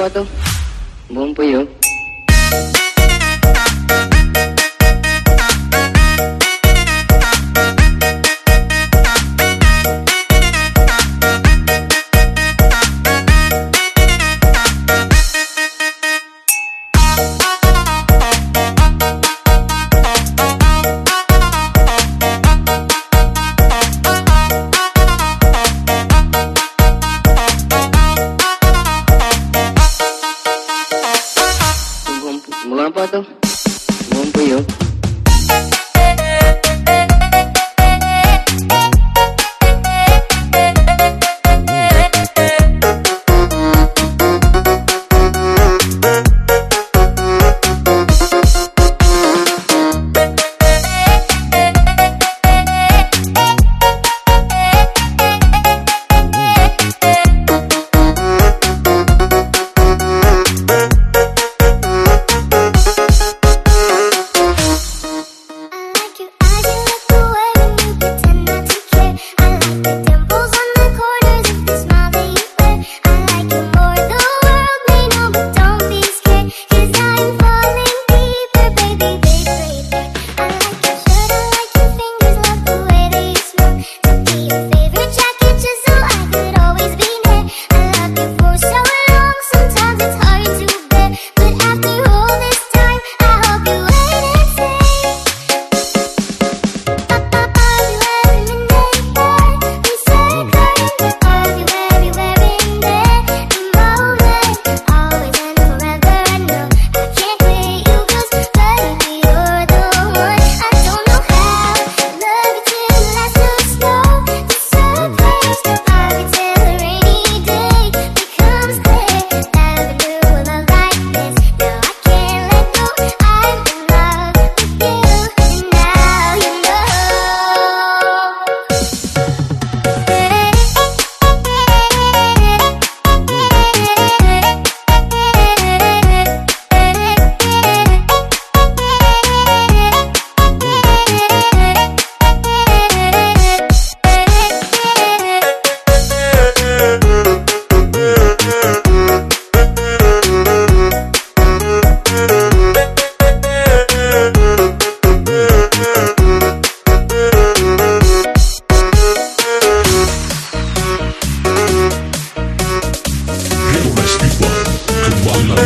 Bodo. Buong po yun.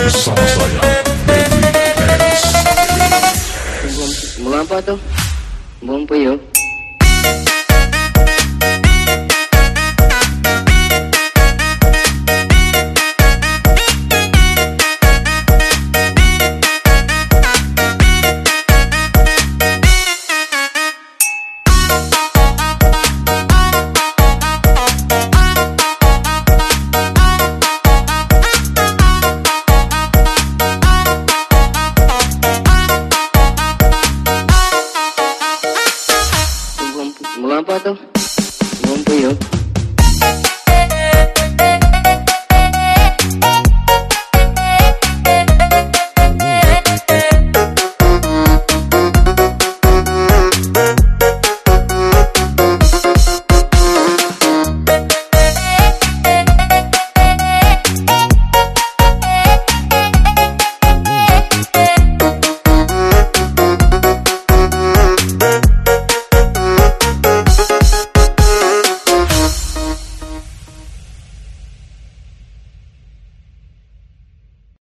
bersama saya apa tuh? Bumpu yuk you.